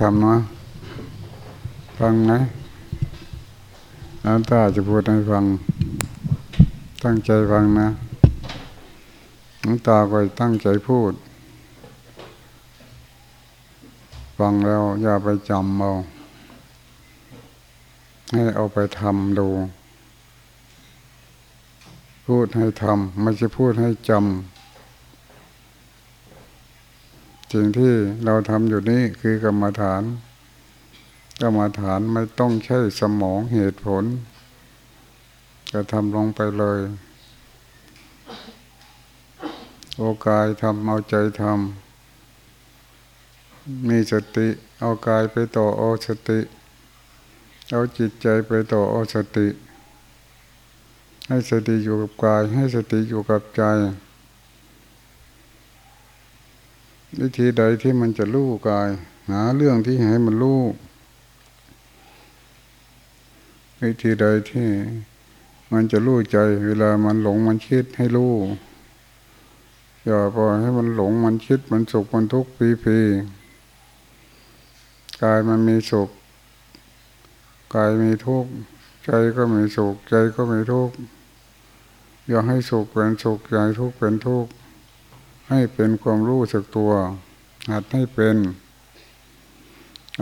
ธรรมนะฟังไหมน้ำตาจะพูดให้ฟัง ตั้งใจฟังนะน้ำตาก็ตั้งใจพูด ฟังแล้วอย่าไปจำเอาให้เอาไปทำดู พูดให้ทำไม่ใช่พูดให้จำ สิ่งที่เราทำอยู่นี้คือกรรมฐาน กรรมฐานไม่ต้องใช้สมองเหตุผล จะทำลงไปเลย โอกายทำเอาใจทำมีสติ เอากายไปต่อเอาสติ เอาจิตใจไปต่อเอาสติ ให้สติอยู่กับกาย ให้สติอยู่กับใจ วิธีใดที่มันจะรู้กาย หาเรื่องที่ให้มันรู้วิธีใดที่มันจะรู้ใจ เวลามันหลงมันคิดให้รู้อย่าปล่อยให้มันหลงมันคิดมันสุขมันทุกข์ปีปีกายมันมีสุขกายมีทุกข์ใจก็มีสุขใจก็มีทุกข์อย่าให้สุขเป็นสุขอย่าให้ทุกข์เป็นทุกข์ ให้เป็นความรู้สึกตัว หัดให้เป็น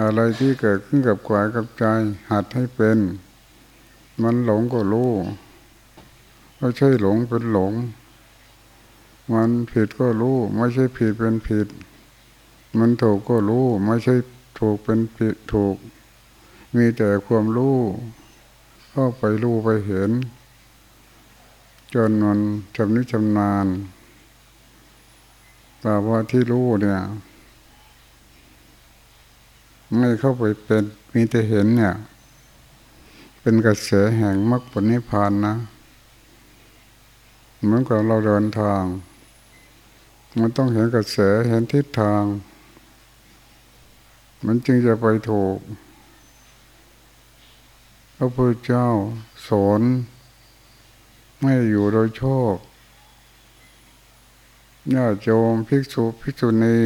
อะไรที่เกิดขึ้นกับกายกับใจ หัดให้เป็น มันหลงก็รู้ไม่ใช่หลงเป็นหลง มันผิดก็รู้ ไม่ใช่ผิดเป็นผิด มันถูกก็รู้ ไม่ใช่ถูกเป็นผิดถูก มีแต่ความรู้เข้าไปรู้ไปเห็น จนมันชำนิชำนาญ แต่ว่าที่รู้เนี่ย ไม่เข้าไปเป็นมีแต่เห็นเนี่ย เป็นกระแสแห่งมรรคผลนิพพานนะ เหมือนกับเราเดินทาง มันต้องเห็นกระแสเห็นทิศทาง มันจึงจะไปถูกพระพุทธเจ้าสอนไม่อยู่โดยโชอบ ญาติโยมภิกษุภิกษุณี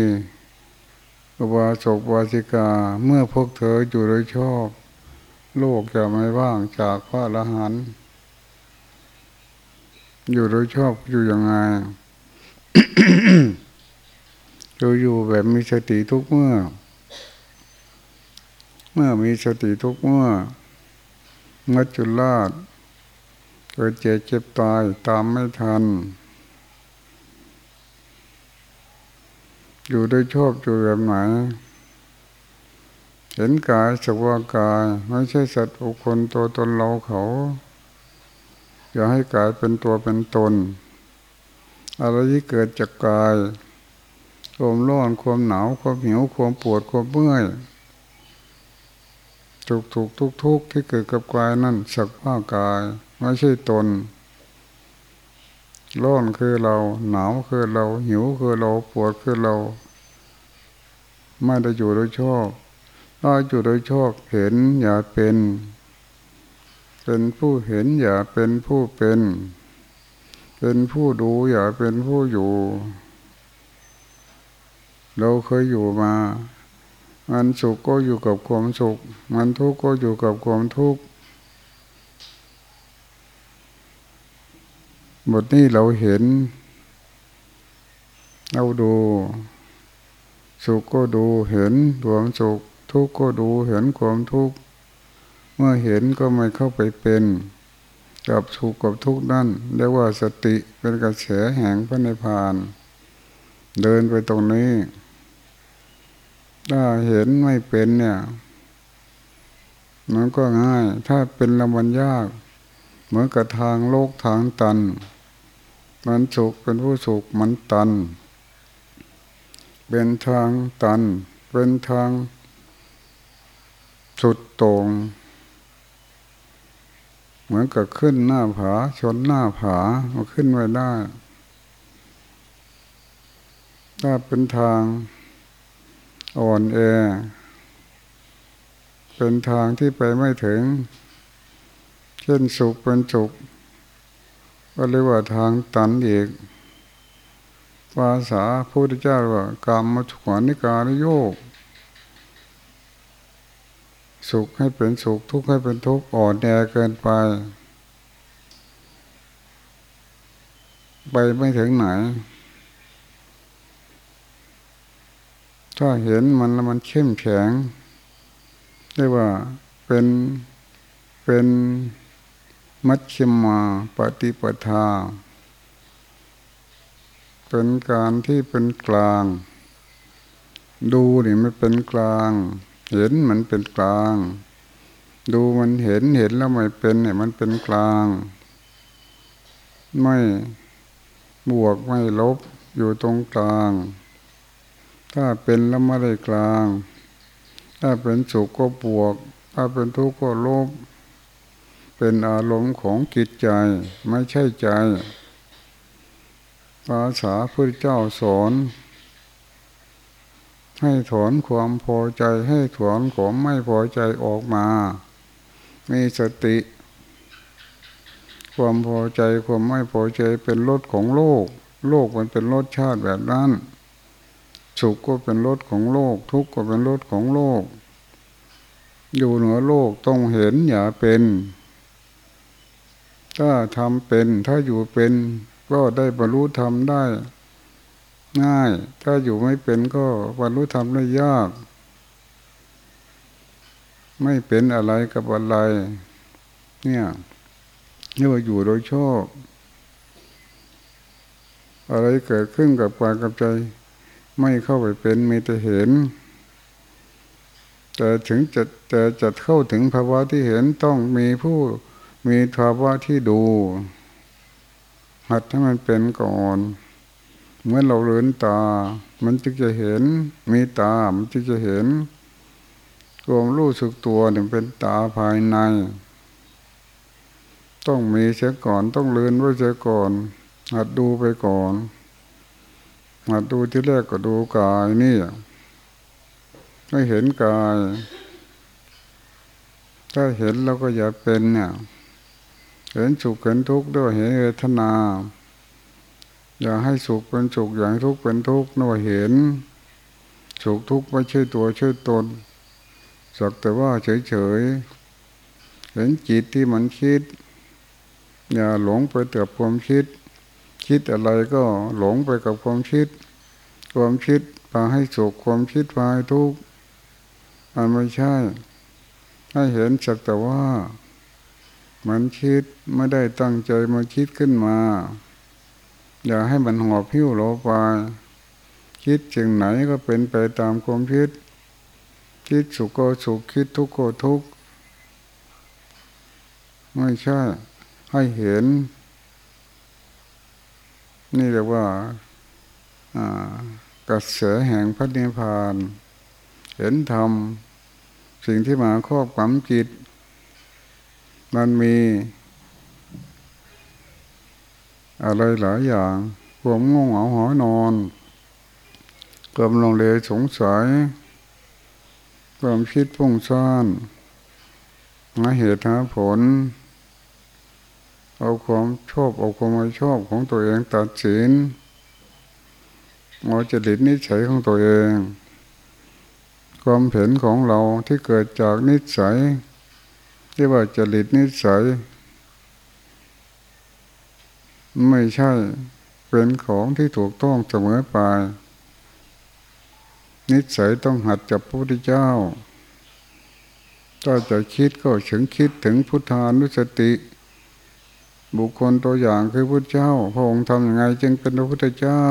อุบาสกวาสิกา เมื่อพวกเธออยู่โดยชอบ โลกจะไม่ว่างจากพระละหันต์อยู่โดยชอบอยู่ยังไงอยู่อยู่แบบมีสติทุกเมื่อ เมื่อมีสติทุกเมื่อมัจจุราชเกิดเจ็บเจ็บตายตามไม่ทัน อยู่ด้วยชอบอยู่แบบไหน เห็นกายสักว่ากายไม่ใช่สัตว์บุคคลตัวตนเราเขา อย่าให้กายเป็นตัวเป็นตน อะไรที่เกิดจากกายความร้อนความหนาวความหิวความปวดความเมื่อยทุกทุกทุกทุกที่เกิดกับกายนั่นสักว่ากาย ไม่ใช่ตน ร้อนคือเรา หนาวคือเรา หิวคือเราปวดคือเรา ไม่ได้อยู่โดยชอบถ้าอยู่โดยชอบเห็นอย่าเป็น เป็นผู้เห็นอย่าเป็นผู้เป็น เป็นผู้ดูอย่าเป็นผู้อยู่ เราเคยอยู่มา มันสุขก็อยู่กับความสุข มันทุกข์ก็อยู่กับความทุกข์ บทนี้เราเห็น เราดู สุขก็ดูเห็นความสุข ทุกข์ก็ดูเห็นความทุกข์ เมื่อเห็นก็ไม่เข้าไปเป็น กับสุขกับทุกข์นั่นเรียกว่าสติเป็นกระแสแห่งพระนิพพาน เดินไปตรงนี้ ถ้าเห็นไม่เป็นเนี่ยมันก็ง่าย ถ้าเป็นละมันยาก เหมือนกับทางโลกทางตัน มันสุขเป็นผู้สุขมันตัน เป็นทางตัน เป็นทางสุดตรง เหมือนกับขึ้นหน้าผา ชนหน้าผามาขึ้นไว้ได้ ถ้าเป็นทางอ่อนแอ เป็นทางที่ไปไม่ถึง เช่นสุขเป็นสุข ก็เรียกว่าทางตันอีกภาษาพระพุทธเจ้าว่ากรรมมาขวานิการโยก สุขให้เป็นสุขทุกข์ให้เป็นทุกข์อ่อนแอเกินไป ไปไม่ถึงไหน ถ้าเห็นมันแล้วมันเข้มแข็งเรียกว่าเป็นเป็น มัชชิมาปฏิปทา เป็นการที่เป็นกลาง ดูนี่มันเป็นกลาง เห็นมันเป็นกลาง ดูมันเห็นเห็นแล้วไม่เป็นเนี่ยมันเป็นกลาง ไม่บวกไม่ลบอยู่ตรงกลาง ถ้าเป็นแล้วไม่ได้กลาง ถ้าเป็นสุขก็บวก ถ้าเป็นทุกข์ก็ลบ เป็นอารมณ์ของจิตใจไม่ใช่ใจ ภาษาพระเจ้าสอนให้ถอนความพอใจให้ถอนความไม่พอใจออกมา มีสติ ความพอใจความไม่พอใจเป็นรสของโลก โลกมันเป็นรสชาติแบบนั้น สุขก็เป็นรสของโลก ทุกข์ก็เป็นรสของโลก อยู่เหนือโลกต้องเห็นอย่าเป็น ถ้าทำเป็นถ้าอยู่เป็นก็ได้บรรลุธรรมได้ ง่าย ถ้าอยู่ไม่เป็นก็บรรลุธรรมได้ยาก ไม่เป็นอะไรกับอะไร เนี่ยเรียกว่าอยู่โดยชอบอะไรเกิดขึ้นกับกายกับใจ ไม่เข้าไปเป็นมีแต่เห็น แต่ถึงจะแต่จะเข้าถึงภาวะที่เห็นต้องมีผู้ มีภาวะที่ดู หัดให้มันเป็นก่อนเมื่อเราเลือนตา มันจึงจะเห็น มีตา มันจึงจะเห็นความรู้สึกตัวเนี่ยเป็นตาภายใน ต้องมีเสียก่อน ต้องเลือนไว้เสียก่อน หัดดูไปก่อน หัดดูที่แรกก็ดูกายนี่ไม่เห็นกาย ถ้าเห็นเราก็อย่าเป็นเนี่ย เห็นสุขเห็นทุกข์ด้วยเห็นเวทนา อย่าให้สุขเป็นสุขอย่างทุกข์เป็นทุกข์น่าเห็นสุขทุกข์ไม่ใช่ตัวใช่ตนสักแต่ว่าเฉยๆเห็นจิตที่มันคิด อย่าหลงไปเตือบความคิด คิดอะไรก็หลงไปกับความคิด ความคิดพาให้สุขความคิดพาให้ทุกข์มันไม่ใช่ ให้เห็นสักแต่ว่า มันคิดไม่ได้ตั้งใจมาคิดขึ้นมา อย่าให้มันหอบพิ้วโลไปคิดจึงไหนก็เป็นไปตามความคิด คิดสุขก็สุขคิดทุกข์ก็ทุกข์ไม่ใช่ ให้เห็น นี่เรียกว่ากระแสแห่งพระนิพพาน เห็นธรรมสิ่งที่มาครอบงำจิต มันมีอะไรหลายอย่างความง่วงเหงาหอนอนความลงเลสงสัย ความคิดพุ่งซ่านหาเหตุหาผล เอาความชอบเอาความไม่ชอบของตัวเองตัดสินเอจริตนิสัยของตัวเอง ความเห็นของเราที่เกิดจากนิสัย ที่ว่าจริตนิสัย ไม่ใช่เป็นของที่ถูกต้องเสมอไป นิสัยต้องหัดจับพระพุทธเจ้าถ้าจะคิดก็ถึงคิดถึงพุทธานุสติ บุคคลตัวอย่างคือพุทธเจ้า พระองค์ทำยังไงจึงเป็นพระพุทธเจ้า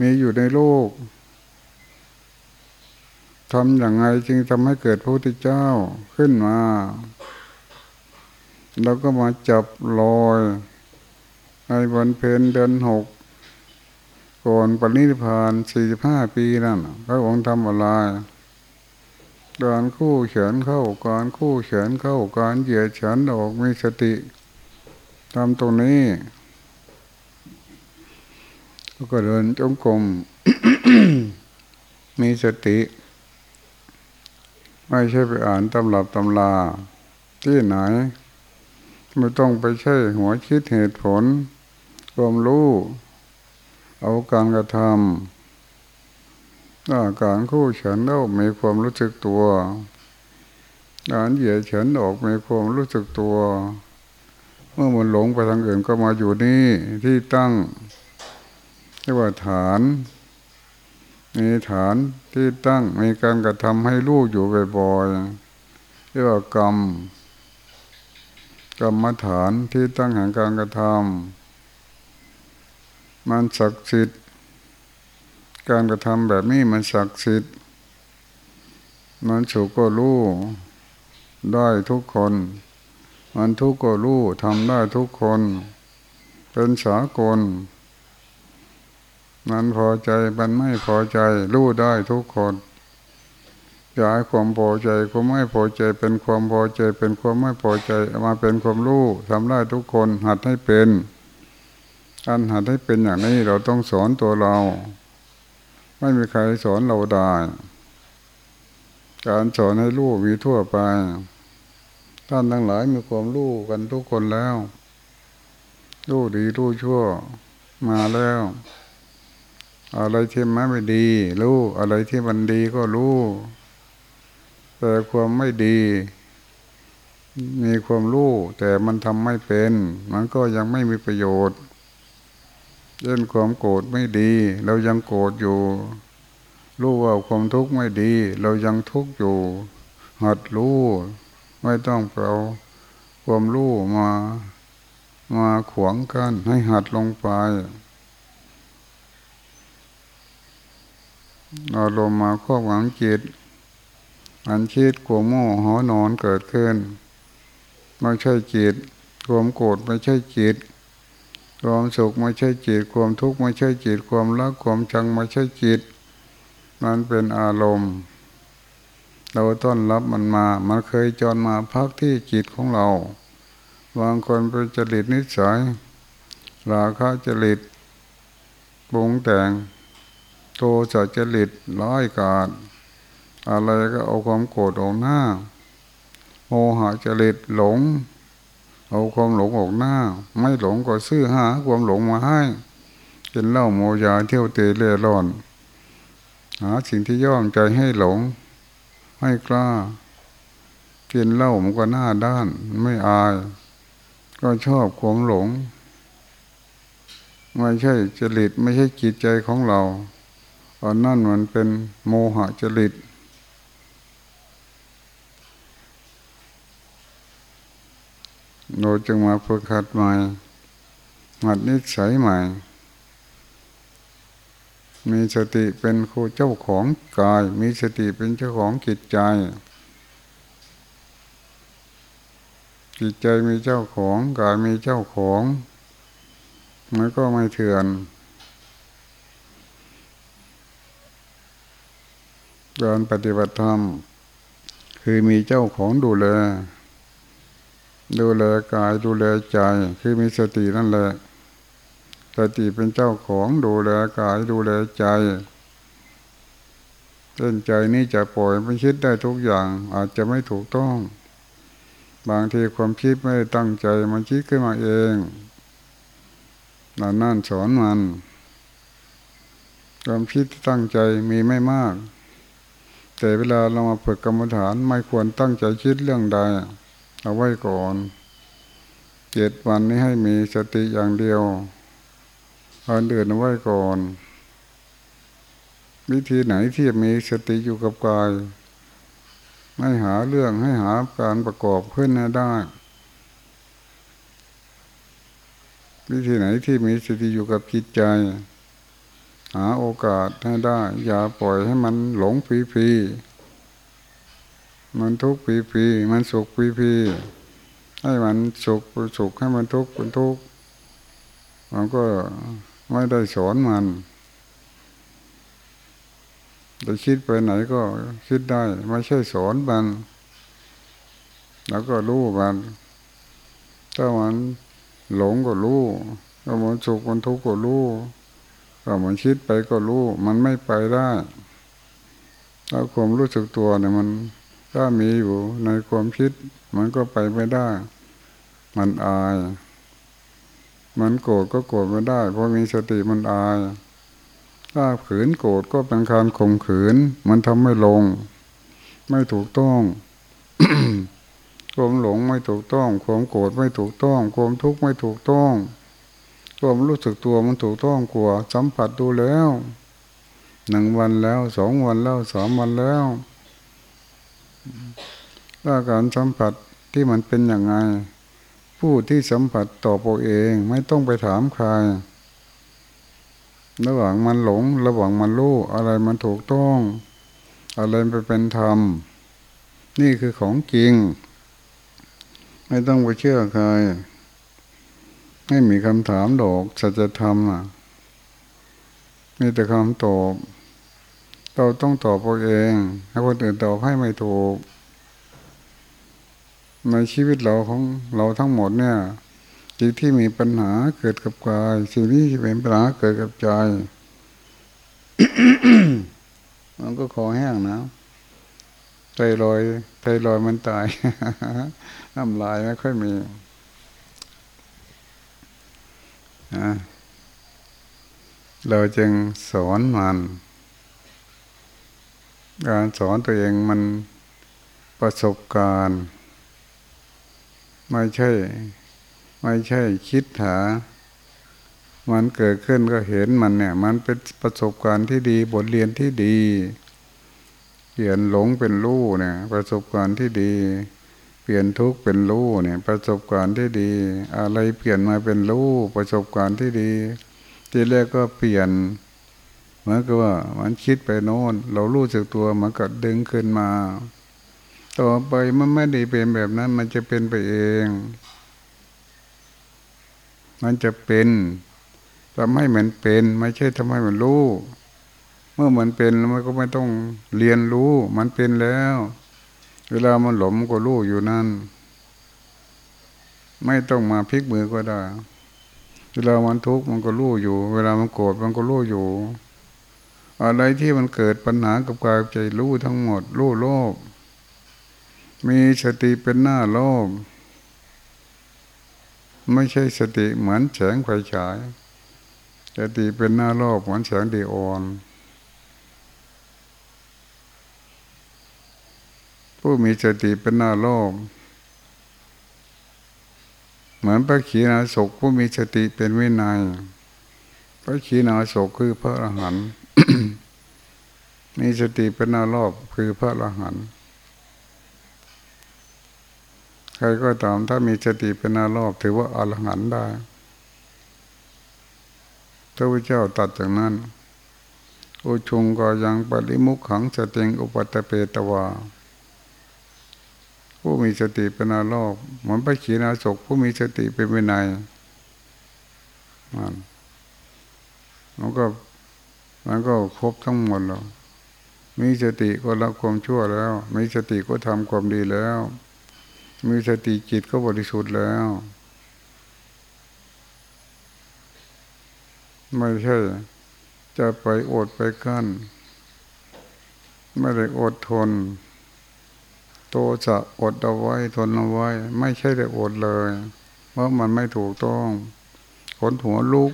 มีอยู่ในโลก ทำอย่างไงจึงทำให้เกิดพระพุทธเจ้าขึ้นมาเราก็มาจับลอยในวันเพนเดือนหกก่อนปณิพานสี่สิบห้าปีนั่นพระองค์ทำอะไรการคู่เฉินเข้าการคู่เฉินเข้าการเหยียดฉันออกมีสติทำตรงนี้ก็เดินจงกรมมีสติ ไม่ใช่ไปอ่านตำรับตำลาที่ไหน ไม่ต้องไปใช่หัวคิดเหตุผลความรู้ เอาการกระทำถ้าการคู่ฉันแล้วมีความรู้สึกตัวการเหยียดเฉินออกในความรู้สึกตัว เมื่อมันหลงไปทางอื่นก็มาอยู่นี่ที่ตั้งเรียกว่าฐาน มีฐานที่ตั้งมีการกระทำให้ลูกอยู่บ่อยๆเรียกว่ากรรมกรรมฐานที่ตั้งแห่งการกระทำมันศักดิ์สิทธิ์การกระทำแบบนี้มันศักดิ์สิทธิ์มันสุก็รู้ได้ทุกคน มันทุกข์ก็รู้ทำได้ทุกคน เป็นสากล มันพอใจมันไม่พอใจรู้ได้ทุกคนอยากให้ความพอใจความไม่พอใจเป็นความพอใจเป็นความไม่พอใจมาเป็นความรู้ทำได้ทุกคนหัดให้เป็นการหัดให้เป็นอย่างนี้เราต้องสอนตัวเรา ไม่มีใครสอนเราได้ การสอนให้รู้มีทั่วไปท่านทั้งหลายมีความรู้กันทุกคนแล้วรู้ดีรู้ชั่วมาแล้ว อะไรที่มันไม่ดี รู้ อะไรที่มันดีก็รู้ แต่ความไม่ดี มีความรู้ แต่มันทำไม่เป็น มันก็ยังไม่มีประโยชน์เช่นความโกรธไม่ดี เรายังโกรธอยู่ รู้ว่าความทุกข์ไม่ดี เรายังทุกข์อยู่ หัดรู้ ไม่ต้องเอาความรู้มา มาขวางกันให้หัดลงไป อารมณ์มาควบหวังจิตอันคิดกลัวโม่หอนอนเกิดขึ้นไม่ใช่จิตความโกรธไม่ใช่จิตความสุขไม่ใช่จิต ความทุกข์ไม่ใช่จิต ความรักความชังไม่ใช่จิต มันเป็นอารมณ์ เราต้อนรับมันมา มันเคยจรมาพักที่จิตของเราบางคนเป็นจริตนิสัยราคะจริตปรุงแต่ง โทสะจริตร้อยกาดอะไรก็เอาความโกรธออกหน้าโมหะจริตหลง เอาความหลงออกหน้า ไม่หลงก็ซื้อหาความหลงมาให้กินเหล้าโมยาเที่ยวเตะเล่ร่อน หาสิ่งที่ย่อมใจให้หลง ให้กล้ากินเหล้ามันก็หน้าด้านไม่อาย ก็ชอบความหลง ไม่ใช่จริตไม่ใช่จิตใจของเรา อันนั่นมันเป็นโมหะจริต เราจึงมาฝึกหัดใหม่หัดนิสัยใหม่ มีสติเป็นครูเจ้าของกาย มีสติเป็นเจ้าของจิตใจ จิตใจมีเจ้าของกายมีเจ้าของมันก็ไม่เถื่อน การปฏิบัติธรรม คือมีเจ้าของดูแล ดูแลกายดูแลใจ คือมีสตินั่นแหละสติเป็นเจ้าของดูแลกายดูแลใจเส้นใจนี้จะปล่อยไม่คิดได้ทุกอย่าง อาจจะไม่ถูกต้อง บางทีความคิดไม่ได้ตั้งใจมันคิดขึ้นมาเองนั่นนั่นสอนมันความคิดตั้งใจมีไม่มาก แต่เวลาเรามาฝึกกรรมฐานไม่ควรตั้งใจคิดเรื่องใด เอาไว้ก่อนเจ็ดวันนี้ให้มีสติอย่างเดียวอันเดือนเอาไว้ก่อน วิธีไหนที่มีสติอยู่กับกาย ไม่หาเรื่องให้หาการประกอบขึ้นได้ วิธีไหนที่มีสติอยู่กับจิตใจ หาโอกาสให้ได้ อย่าปล่อยให้มันหลงฟีฟีมันทุกข์ปีปีมันสุขปีปีให้มันสุขสุขให้มันทุกข์เป็นทุกข์มันก็ไม่ได้สอนมันจะคิดไปไหนก็คิดได้ ไม่ใช่สอนมัน แล้วก็รู้มัน ถ้ามันหลงก็รู้ถ้ามันสุขมันทุกข์ก็รู้ ถ้ามันคิดไปก็รู้ มันไม่ไปได้ถ้าความรู้สึกตัวเนี่ยมันถ้ามีอยู่ในความคิด มันก็ไปไม่ได้ มันอาย มันโกรธก็โกรธไม่ได้ เพราะมีสติมันอาย ถ้าขืนโกรธก็เป็นการข่มขืน มันทำไม่ลง ไม่ถูกต้องความหลงไม่ถูกต้อง ความโกรธไม่ถูกต้อง ความทุกข์ไม่ถูกต้อง ความรู้สึกตัวมันถูกต้องกว่าสัมผัสดูแล้วหนึ่งวันแล้วสองวันแล้วสามวันแล้วถ้าการสัมผัสที่มันเป็นอย่างไง ผู้ที่สัมผัสต่อตัวเองไม่ต้องไปถามใคร ระหว่างมันหลง ระหว่างมันรู้อะไรมันถูกต้อง อะไรไปเป็นธรรม นี่คือของจริง ไม่ต้องไปเชื่อใคร ไม่มีคำถามดอกสัจธรรมอะมีแต่คำตอบเราต้องตอบตัวเองให้คนอื่นตอบให้ไม่ถูก ในชีวิตเราของเราทั้งหมดเนี่ยสิ่งที่มีปัญหาเกิดกับกายสิ่งที่เป็นปัญหาเกิดกับใจมันก็คอแห้งนะไทรอยไทรอยมันตายน้ำลายไม่ค่อยมี เราจึงสอนมัน การสอนตัวเองมันประสบการณ์ ไม่ใช่ ไม่ใช่คิดหา มันเกิดขึ้นก็เห็นมันเนี่ย มันเป็นประสบการณ์ที่ดีบทเรียนที่ดีเปลี่ยนหลงเป็นรู้เนี่ย ประสบการณ์ที่ดี ปลี่ยนทุกเป็นรู้เนี่ยประสบการณ์ที่ดี อะไรเปลี่ยนมาเป็นรู้ประสบการณ์ที่ดี ทีแรกก็เปลี่ยนเหมือนกับว่ามันคิดไปโน้น เรารู้สึกตัวมันก็ดึงขึ้นมา ต่อไปมันไม่ได้เป็นแบบนั้น มันจะเป็นไปเอง มันจะเป็นทำให้มันเป็น ไม่ใช่ทำให้มันรู้ เมื่อมันเป็นมันก็ไม่ต้องเรียนรู้ มันเป็นแล้ว เวลามันหลงก็รู้อยู่นั่น ไม่ต้องมาพลิกมือก็ได้ เวลามันทุกข์มันก็รู้อยู่ เวลามันโกรธมันก็รู้อยู่ อะไรที่มันเกิดปัญหากับกายใจรู้ทั้งหมด รู้โลกมีสติเป็นหน้าโลกไม่ใช่สติเหมือนแสงไฟฉายสติเป็นหน้าโลกเหมือนแสงดีออน ผู้มีสติเป็นหน้าโลก เหมือนพระขีณาสกผู้มีสติเป็นวินัย พระขีณาสกคือพระอรหันต์มีสติเป็นหน้าโลกคือพระอรหันต์ใครก็ตามถ้ามีสติเป็นอารมณ์ถือว่าอรหันต์ได้พระพุทธเจ้าตัดจากนั้น อุชุงก็ยังปริมุขขังสติงอุปัตเปตวา ผู้มีสติเป็นอารมณ์เหมือนพระขีณาสกผู้มีสติเป็นวินัยมันมันก็มันก็ครบทั้งหมดแล้ว มีสติก็ละความชั่วแล้ว มีสติก็ทำความดีแล้ว มีสติจิตก็บริสุทธิ์แล้ว ไม่ใช่ จะไปอดไปกั้น ไม่ได้อดทน โตจะอดเอาไว้ทนเอาไว้ ไม่ใช่ได้อดเลย เพราะมันไม่ถูกต้องขนหัวลุก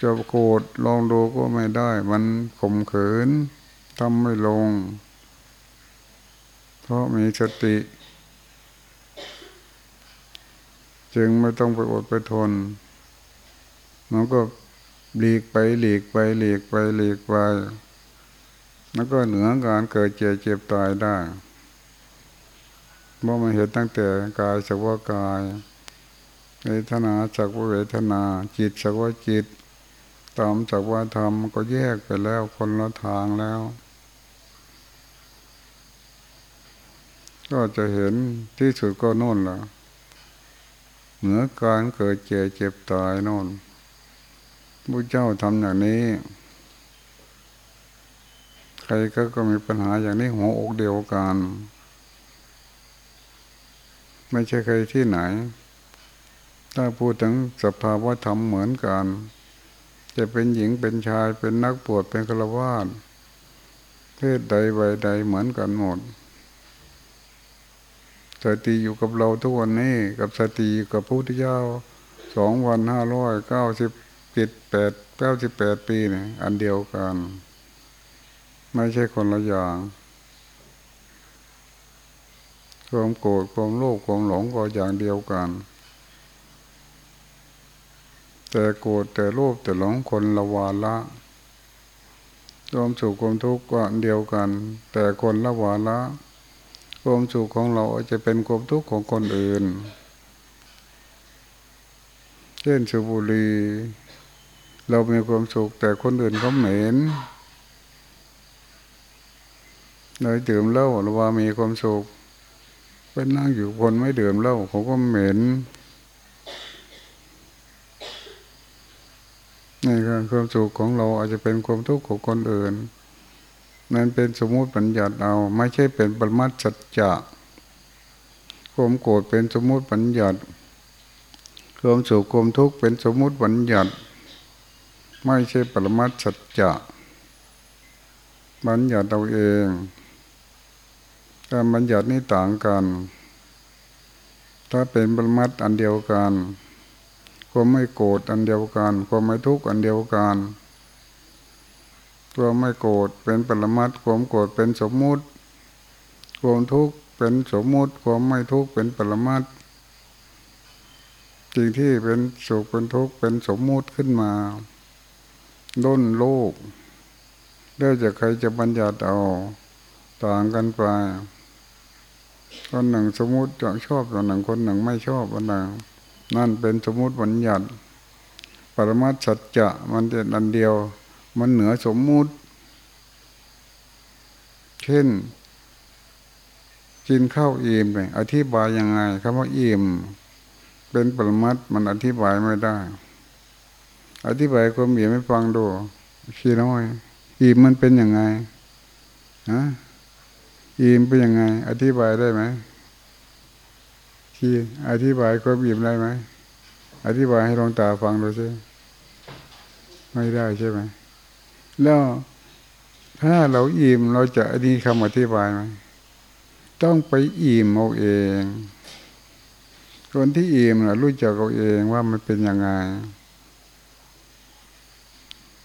จะโกรธลองดูก็ไม่ได้ มันข่มขืนทำไม่ลง เพราะมีสติ จึงไม่ต้องไปอดไปทนมันก็หลีกไปหลีกไปหลีกไปหลีกไป แล้วก็เหนือการเกิดเจ็บเจ็บตายได้ เพราะมันเห็นตั้งแต่กายสักว่ากายเวทนาสักว่าเวทนา จิตสักว่าจิตตามสักว่าธรรมก็แยกไปแล้วคนละทางแล้ว ก็จะเห็นที่สุดก็โน่นแหละเหนือการเกิดเจ็บเจ็บตายโน่นพระเจ้าทำอย่างนี้ ใครก็ก็มีปัญหาอย่างนี้หัวอกเดียวกัน ไม่ใช่ใครที่ไหน ถ้าพูดถึงสภาวะธรรมเหมือนกัน จะเป็นหญิงเป็นชายเป็นนักปวดเป็นฆราวาสเพศใดวัยใดเหมือนกันหมดสติอยู่กับเราทุกวันนี้กับสติกับพระพุทธเจ้าสองวันห้าร้อยเก้าสิบเจ็ดแปดเก้าสิบแปดปีเนี่ยอันเดียวกัน ไม่ใช่คนละอย่าง ความโกรธความโลภความหลงก็อย่างเดียวกัน แต่โกรธแต่โลภแต่หลงคนละวาละความสุขความทุกข์ก็เดียวกัน แต่คนละวาละความสุขของเราจะเป็นความทุกข์ของคนอื่น เช่นสุบุรี เรามีความสุขแต่คนอื่นเขาเหม็นเลยดื่มเหล้าหรือว่ามีความสุข เป็นนั่งอยู่คนไม่ดื่มเหล้าเขาก็เหม็นนี่คือความสุขของเราอาจจะเป็นความทุกข์ของคนอื่น นั่นเป็นสมมุติปัญญัติเอา ไม่ใช่เป็นปรมัตสัจจะความโกรธเป็นสมมุติปัญญัติความสุขความทุกข์เป็นสมมุติปัญญัติ ไม่ใช่ปรมัตสัจจะบัญญัติเราเอง การบัญญัตินี่ต่างกัน ถ้าเป็นปรมัตอันเดียวกันความไม่โกรธอันเดียวกันความไม่ทุกข์อันเดียวกันตัวไม่โกรธเป็นปรมัตความโกรธเป็นสมมุติความทุกข์เป็นสมมุติความไม่ทุกข์เป็นปรมัตสิ่งที่เป็นสุขเป็นทุกข์เป็นสมมุติขึ้นมาด้นโลกเรื่องจะใครจะบัญญัติเอาต่างกันไป คนหนึ่งสมมติจะชอบคนหนึ่งคนหนึ่งไม่ชอบคนหนึ่งนั่นเป็นสมมติบัญญัติปรมัตสัจจะมันเป็นอันเดียว มันเหนือสมมุติ เช่น กินข้าวอิ่มเลยอธิบายยังไงคำว่าอิ่ม เป็นปรมัตมันอธิบายไม่ได้ อธิบายความอิ่มไม่ฟังดูขี้น้อยอิ่มมันเป็นยังไงฮะ อิ่มเป็นยังไง อธิบายได้ไหมขี้อธิบายความอิ่มได้ไหมอธิบายให้ลองตาฟังดูสิไม่ได้ใช่ไหมแล้วถ้าเราอิ่มเราจะอันนี้คำอธิบายไหมต้องไปอิ่มเอาเอง คนที่อิ่มนะรู้จักเอาเองว่ามันเป็นยังไง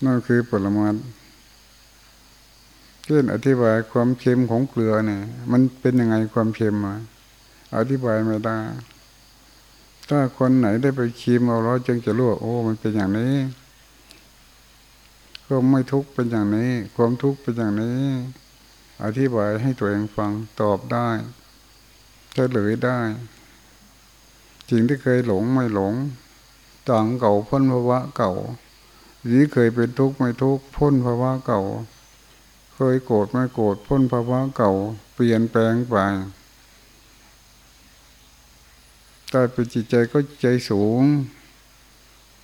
นั่นคือผลมัด เช่นอธิบายความเค็มของเกลือเนี่ย มันเป็นยังไงความเค็มมาอธิบายไม่ได้ ถ้าคนไหนได้ไปชิมเอาแล้วจึงจะรู้โอ้ มันเป็นอย่างนี้ความไม่ทุกข์เป็นอย่างนี้ ความทุกข์เป็นอย่างนี้ อธิบายให้ตัวเองฟังตอบได้เฉลยได้จริงที่เคยหลงไม่หลงต่างเก่าพ้นภาวะเก่านี้เคยเป็นทุกข์ไม่ทุกข์พ้นภาวะเก่า เคยโกรธไม่โกรธพ้นภาวะเก่าเปลี่ยนแปลงไปถ้าเป็นจิตใจก็ใจสูง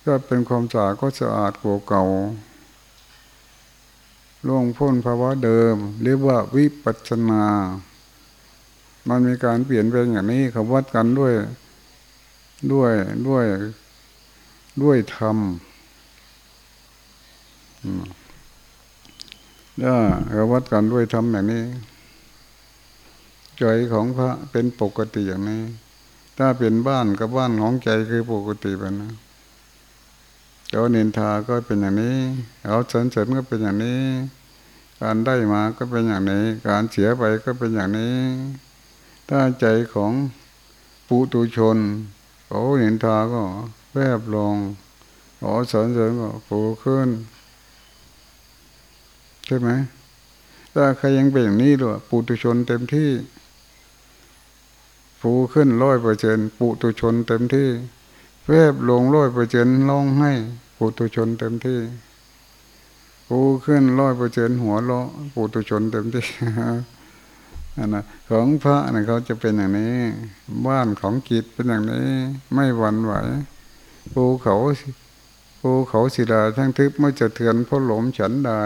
ก็เป็นความสะอาดก็สะอาดกว่าเก่าล่วงพ้นภาวะเดิม เรียกว่าวิปัสนา มันมีการเปลี่ยนแปลงอย่างนี้เขาวัดกันด้วยด้วยด้วยด้วยธรรม ถ้าเราวัดกันด้วยทำอย่างนี้ใจของพระเป็นปกติอย่างนี้ ถ้าเป็นบ้านกับบ้านของใจคือปกติแบบนั้นเจ้านินทาก็เป็นอย่างนี้เอาเสริญเสริญก็เป็นอย่างนี้ การได้มาก็เป็นอย่างนี้ การเสียไปก็เป็นอย่างนี้ ถ้าใจของปุตุชนโอ้นินทาก็แวบลงโอ้เสริญเสริญก็ปูขึ้น ใช่ไหมถ้าใครยังเป็นอย่างนี้ด้วยปุตุชนเต็มที่ฟูขึ้นร้อยเปอร์เซ็นปุตุชนเต็มที่แวบลงร้อยเปอร์เซ็นร้องให้ปุตุชนเต็มที่ฟูขึ้นร้อยเปอร์เซ็นหัวเราะปุตุชนเต็มที่อันนะของพระนะเขาจะเป็นอย่างนี้ บ้านของจิตเป็นอย่างนี้ ไม่หวั่นไหวภูเขาภูเขาศิลาทั้งทึบไม่จะเทือนพราะหลมฉันได้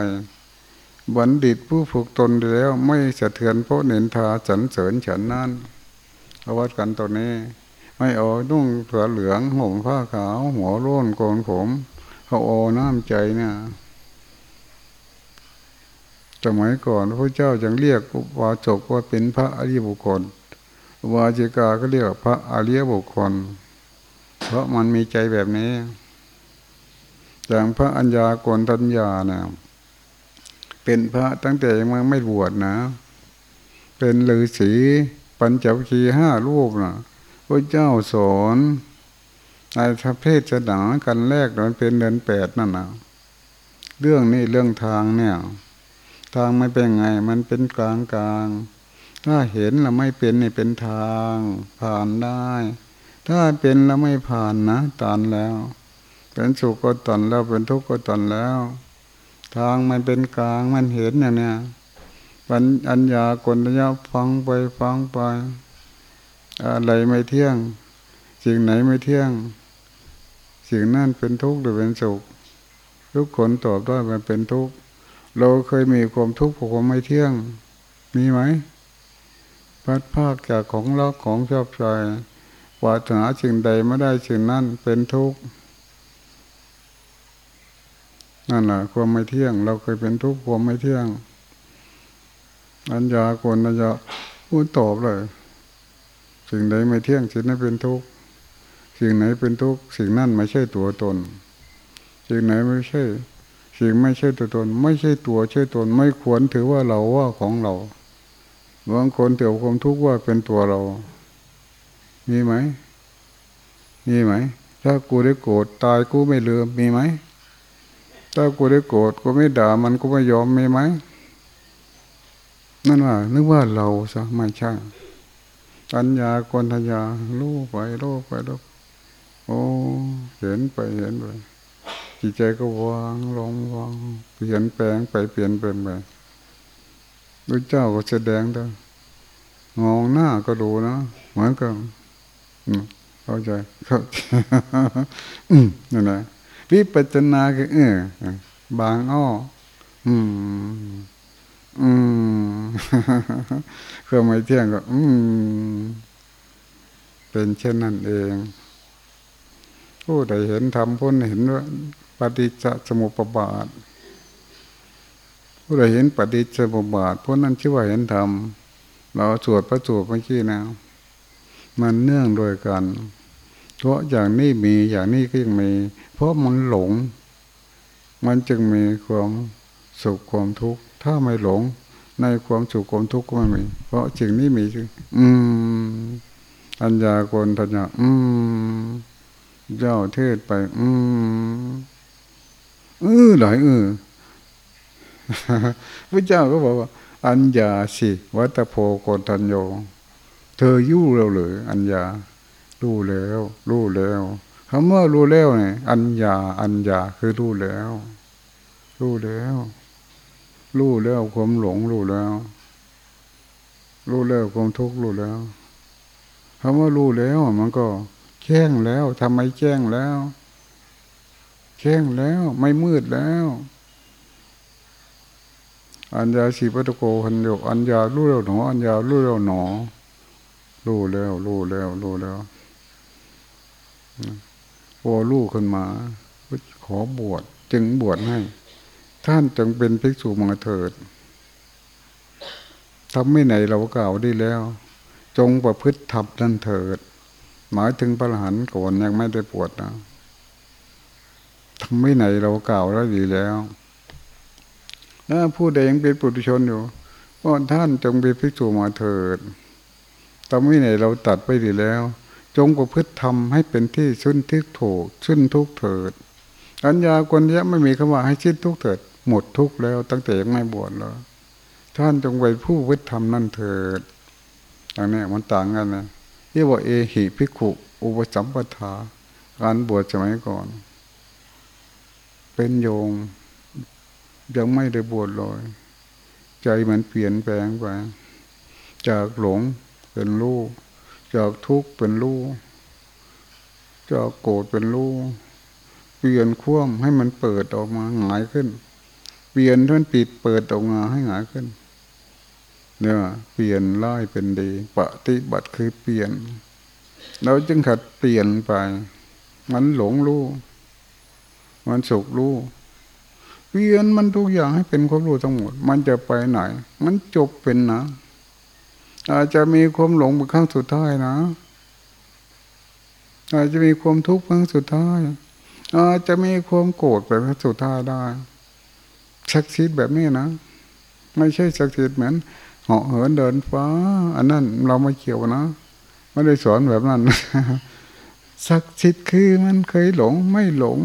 บัณฑิตผู้ฝึกตนแล้ว ไม่สะเทือนเพราะเนินทาฉันเสริญฉันนั่นเอาวัดกันตัวนี้ ไม่เอานุ่งเสือเหลืองห่มผ้าขาว หัวโล้นโกนผมเขาโอน้ำใจเนี่ยสมัยก่อนพระเจ้าจึงเรียกวาจกว่าเป็นพระอริยบุคคลวาจิกาก็เรียกพระอริยบุคคล เพราะมันมีใจแบบนี้อย่างพระอัญญากรทัญญาเนี่ย เป็นพระตั้งแต่ยังไม่บวชนะ เป็นฤาษีปัญจวัคคีห้ารูปนะพระเจ้าสอนในทเพศจะหนากันแรกมันเป็นเดือนแปดนั่นนะเรื่องนี้เรื่องทางเนี่ย ทางไม่เป็นไง มันเป็นกลางกลางถ้าเห็นแล้วไม่เป็นนี่เป็นทางผ่านได้ ถ้าเป็นแล้วไม่ผ่านนะตันแล้ว เป็นสุขก็ตันแล้วเป็นทุกข์ก็ตันแล้ว ทางมันเป็นกลางมันเห็นอย่างเนี้ยปัญอัญญากลยาฟังไปฟังไปอะไรไม่เที่ยง สิ่งไหนไม่เที่ยง สิ่งนั้นเป็นทุกข์หรือเป็นสุข ทุกคนตอบได้มันเป็นทุกข์เราเคยมีความทุกข์ความไม่เที่ยง มีไหมพัดภาคจากของรักของชอบใจปรารถนาสิ่งใดไม่ได้สิ่งนั้นเป็นทุกข์ นั่นแหละความไม่เที่ยง เราเคยเป็นทุกข์ความไม่เที่ยงอัญญาโกนัญญาพูดตอบเลย สิ่งใดไม่เที่ยงสิ่งนั้นเป็นทุกข์สิ่งไหนเป็นทุกข์สิ่งนั้นไม่ใช่ตัวตน สิ่งไหนไม่ใช่ สิ่งไม่ใช่ตัวตน ไม่ใช่ตัวใช่ตน ไม่ควรถือว่าเราว่าของเราบางคนเตี่ยวความทุกข์ว่าเป็นตัวเรา มีไหมมีไหม ถ้ากูได้โกรธตายกูไม่ลืมมีไหม ถ้ากูได้โกรธกูไม่ด่ามันกูไม่ยอมมีไหมนั่นว่านึกว่าเราซะไม่ใช่ปัญญากนทยาลู่ไปลู่ไปลู่โอ้เห็นไปเห็นไปจิตใจก็วางลงวางเปลี่ยนแปลงไปเปลี่ยนแปลงไปพระเจ้าก็แสดงด้วยมองหน้าก็ดูนะเหมือนกับเข้าใจเข้าใจนั่นแหละ วิปัจนาคือเออบางอ้อ อืม อืมเครื่องไม่เที่ยงก็ อืม เป็นเช่นนั้นเอง ผู้ใดเห็นธรรมผู้เห็นว่าปฏิจจสมุปบาท ผู้ใดเห็นปฏิจจสมุปบาทพวกนั้นชื่อว่าเห็นธรรมเราสวดพระสูตรเมื่อกี้นะมันเนื่องโดยกัน เพราะอย่างนี้มีอย่างนี้ก็ยังมี เพราะมันหลง มันจึงมีความสุขความทุกข์ ถ้าไม่หลง ในความสุขความทุกข์ก็ไม่มี เพราะสิ่งนี้มีจึงอืมอัญญาโกรทัญญาอืมเจ้าเทศไป อืมเออหลายเออพระเจ้าก็บอกว่า อัญญาสิวัตโพโกตัญโย เธอยู่เราหรืออัญญารู้แล้ว รู้แล้ว คำว่ารู้แล้วเนี่ยอัญญาอัญญาคือรู้แล้ว รู้แล้ว รู้แล้วความหลงรู้แล้ว รู้แล้วความทุกข์รู้แล้วคำว่ารู้แล้ว มันก็แจ้งแล้วทำไมแจ้งแล้วแจ้งแล้ว ไม่มืดแล้วอัญญาสีปัตโกหันโยอัญญารู้แล้วหนออัญญารู้แล้วหนอรู้แล้วรู้แล้วรู้แล้ว พอรู้ขึ้นมา ขอบวชจึงบวชให้ ท่านจงเป็นภิกษุมาเถิดทำไม่ไหนเรากล่าวได้แล้ว จงประพฤติธรรมนั่นเถิด หมายถึงพระหันก่อนยังไม่ได้ปวดนะทำไม่ไหนเรากล่าวแล้วดีแล้วถ้าผู้ใดยังเป็นปุถุชนอยู่ก็ท่านจงเป็นภิกษุมาเถิดทำไม่ไหนเราตัดไปดีแล้ว จงประพฤติธรรมให้เป็นที่ชุนทิกถูกชุนทุกเถิดอัญญาคนนี้ไม่มีคำว่าให้ชิ้นทุกเถิด หมดทุกแล้ว ตั้งแต่ยังไม่บวชแล้วท่านจงไปผู้วิธรรมนั่นเถิดอันนี้มันต่างกันนะเรียกว่าเอหิพิขุอุปสัมปทา การบวชสมัยก่อน เป็นโยงยังไม่ได้บวชเลย ใจมันเปลี่ยนแปลงไปจากหลงเป็นลูก จากทุกข์เป็นลูกจากโกรธเป็นลูกเปลี่ยนคว่ำให้มันเปิดออกมาหงายขึ้น เปลี่ยนท่านปิดเปิดออกมาให้หายขึ้นเนี่ยเปลี่ยนร้ายเป็นดี ปฏิบัติคือเปลี่ยน เราจึงขัดเปลี่ยนไป มันหลงรู้ มันสุขรู้ เปลี่ยนมันทุกอย่างให้เป็นความรู้ทั้งหมด มันจะไปไหน มันจบเป็นนะ อาจจะมีความหลงเป็นครั้งสุดท้ายนะ อาจจะมีความทุกข์ครั้งสุดท้าย อาจจะมีความโกรธเป็นครั้งสุดท้ายได้ศักดิ์สิทธิ์แบบนี้นะ ไม่ใช่ศักดิ์สิทธิ์เหมือนเหาะเหินเดินฟ้า อันนั้นเราไม่เกี่ยวนะไม่ได้สอนแบบนั้นศักดิ์สิทธิ์คือมันเคยหลงไม่หลง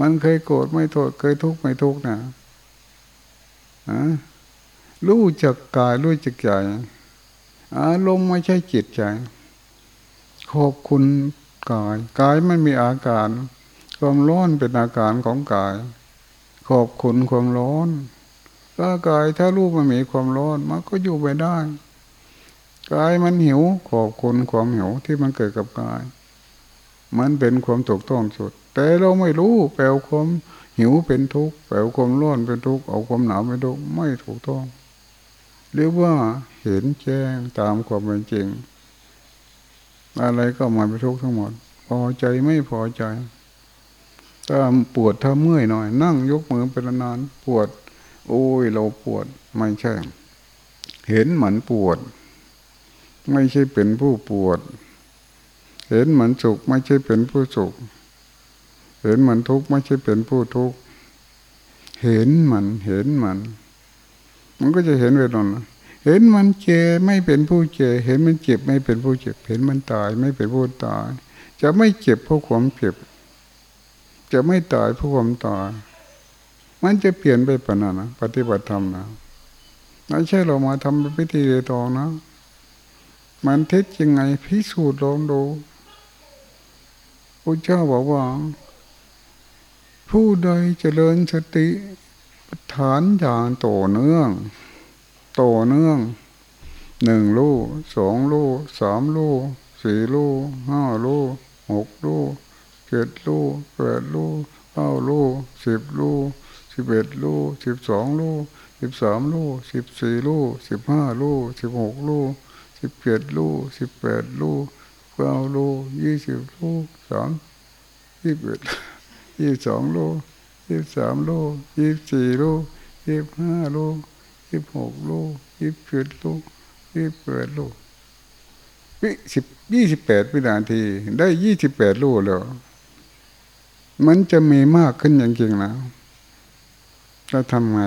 มันเคยโกรธไม่โทษเคยทุกข์ไม่ทุกข์นะรู้จักกายรู้จักใจ อารมณ์ไม่ใช่จิตใจขอบคุณกาย กายไม่มีอาการความร้อนเป็นอาการของกาย ขอบคุณความร้อนร่างกายถ้ารูปมันมีความร้อนมันก็อยู่ไปได้กายมันหิว ขอบคุณความหิวที่มันเกิดกับกาย มันเป็นความถูกต้องสุด แต่เราไม่รู้แปลความหิวเป็นทุกข์แปลความร้อนเป็นทุกข์เอาความหนาวเป็นทุกข์ไม่ถูกต้อง เรียกว่า เห็นแจ้งตามความเป็นจริง อะไรก็มาเป็นทุกข์ทั้งหมด พอใจไม่พอใจถ้าปวดถ้าเมื่อยหน่อย นั่งยกมือเป็นนานปวด โอ้ยเราปวดไม่ใช่ เห็นเหมือนปวด ไม่ใช่เป็นผู้ปวด เห็นเหมือนสุขไม่ใช่เป็นผู้สุข เห็นเหมือนทุกข์ไม่ใช่เป็นผู้ทุกข์เห็นมันเห็นมัน มันก็จะเห็นเวทนา เห็นมันเจ็บไม่เป็นผู้เจ็บเห็นมันเจ็บไม่เป็นผู้เจ็บ เห็นมันตายไม่เป็นผู้ตาย จะไม่เจ็บเพราะความเจ็บ จะไม่ตายเพราะความตาย มันจะเปลี่ยนไปปนานะปฏิบัติธรรมนะไม่ใช่เรามาทำเป็นพิธีเดตองนะ มันเท็จยังไงพิสูจน์ลองดูพระเจ้าบอกว่า ผู้ใดเจริญสติฐานอย่างต่อเนื่อง ต่อเนื่องหนึ่งลูกสองลูกสามลูกสี่ลูกห้าลูกหกลูกเจ็ดลูกแปดลูกเก้าลูกสิบลูกสิบเอ็ดลูกสิบสองลูกสิบสามลูกสิบสี่ลูกสิบห้าลูกสิบหกลูกสิบเจ็ดลูกสิบแปดลูกเก้าลูกยี่สิบลูกสามยี่สิบเอ็ดยี่สิบสองลูกยี่สิบสามลูกยี่สิบสี่ลูกยี่สิบห้าลู่ สิบหกลูกยี่สิบเจ็ดลูกยี่สิบแปดลูกวิสิบยี่สิบแปดวินาที ได้ยี่สิบแปดลูกแล้ว มันจะมีมากขึ้นจริงแล้วทำไง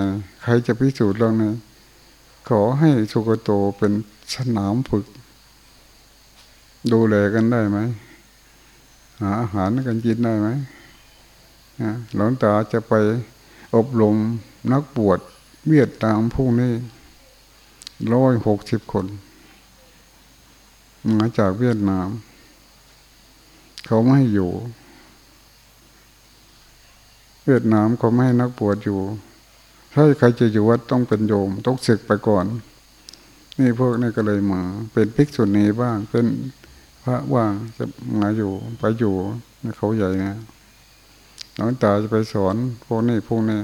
ใครจะพิสูจน์เรื่องนี้ขอให้สุกโตเป็นสนามฝึก ดูแลกันได้ไหมหาอาหารกันกินได้ไหมหลวงตาจะไปอบรมนักบวช เวียดตามพวกนี้ร้อยหกสิบคนมาจากเวียดนาม เขาไม่ให้อยู่ เวียดนามเขาไม่ให้นักบวชอยู่ ถ้าใครจะอยู่วัดต้องเป็นโยมต้องศึกไปก่อน นี่พวกนี้ก็เลยมา เป็นภิกษุณีบ้างเป็นพระว่างจะมาอยู่ไปอยู่ในเขาใหญ่นะหลวงตาจะไปสอนพวกนี้พวกนี้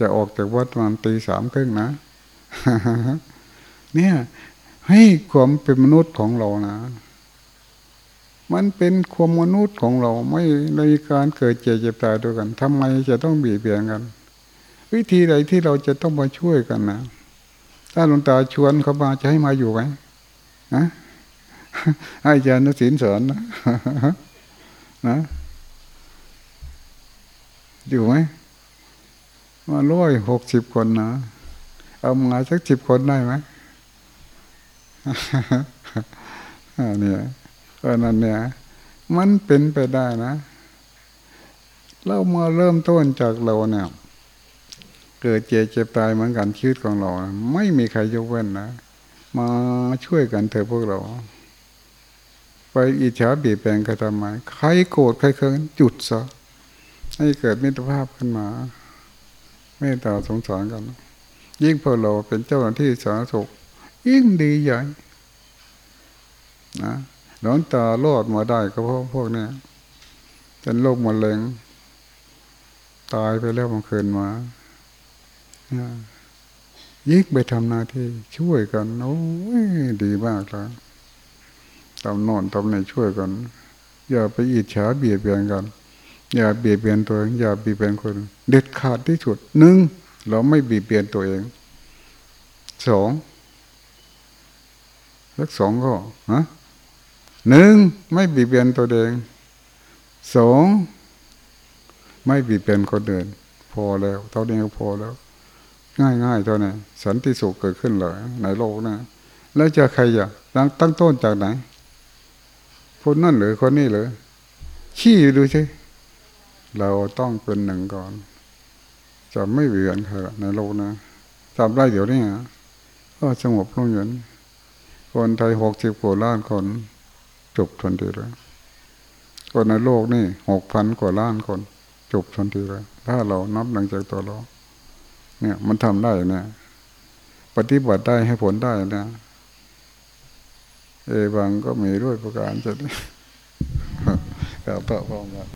จะออกจากวัดประมาณตีสามครึ่งนะ เนี่ย ให้ความเป็นมนุษย์ของเรานะ มันเป็นความมนุษย์ของเราไม่ในการเกิดเจ็บเจ็บตายด้วยกันทำไมจะต้องบีบเบียนกัน วิธีใดที่เราจะต้องมาช่วยกันนะถ้าหลวงตาชวนเขามาจะให้มาอยู่ไหมนะให้อาจารย์นศิลสอนนะนะอยู่ไหม มาร้อยหกสิบคนนะเอามาสักสิบคนได้ไหมเนี่ยเพรานั้นเนี่ย มันเป็นไปได้นะเรามาเริ่มต้นจากเราเนี่ย เกิดเจ็บเจ็บตายเหมือนกันชีวิตของเรา ไม่มีใครยกเว้นนะ มาช่วยกันเถอะพวกเรา ไปอิจฉาบีบแปลงกันทำไมใครโกรธใครเคืองจุดซะให้เกิดมิตรภาพขึ้นมา เมตตาสงสารกัน ยิ่งพอเราเป็นเจ้าหน้าที่สาธารณสุข ยิ่งดีใหญ่นะหลอนตารอดมาได้ก็เพราะพวกนี้เป็นโรคมะเร็งตายไปแล้วมันคืนมายิ่งไปทำหน้าที่ช่วยกันโอ้ยดีมากแล้วทำนอนทำในช่วยกัน อย่าไปอิจฉาเบียดเบียนกัน อย่าบียดเบียนตัวเองอย่าบียดเบียนคน เด็ดขาดที่สุดหนึ่งเราไม่บียดเบียนตัวเองสองสักสองก็ฮะหนึ่งไม่บีบเบียนตัวเองสองไม่บีบเบียนคนเดินพอแล้ว เท่านี้ก็พอแล้ว ง่ายๆเท่านี้สันติสุขเกิดขึ้นเลยในโลกนะแล้วจะใครอะตั้งตั้งต้นจากไหนคนนั่นหรือคนนี้หรือขี้ดูสิ เราต้องเป็นหนึ่งก่อน จะไม่เวียนใครในโลกนะจำได้เดี๋ยวนี้นะก็สงบลงอยู่คนไทยหกสิบกว่าล้านคนจบทันทีเลยคนในโลกนี่หกพันกว่าล้านคนจบทันทีเลยถ้าเรานับหลังจากตัวเรา เนี่ยมันทำได้เนี่ยปฏิบัติได้ให้ผลได้นะเอบางก็มีด้วยประการจะกับพระพรหม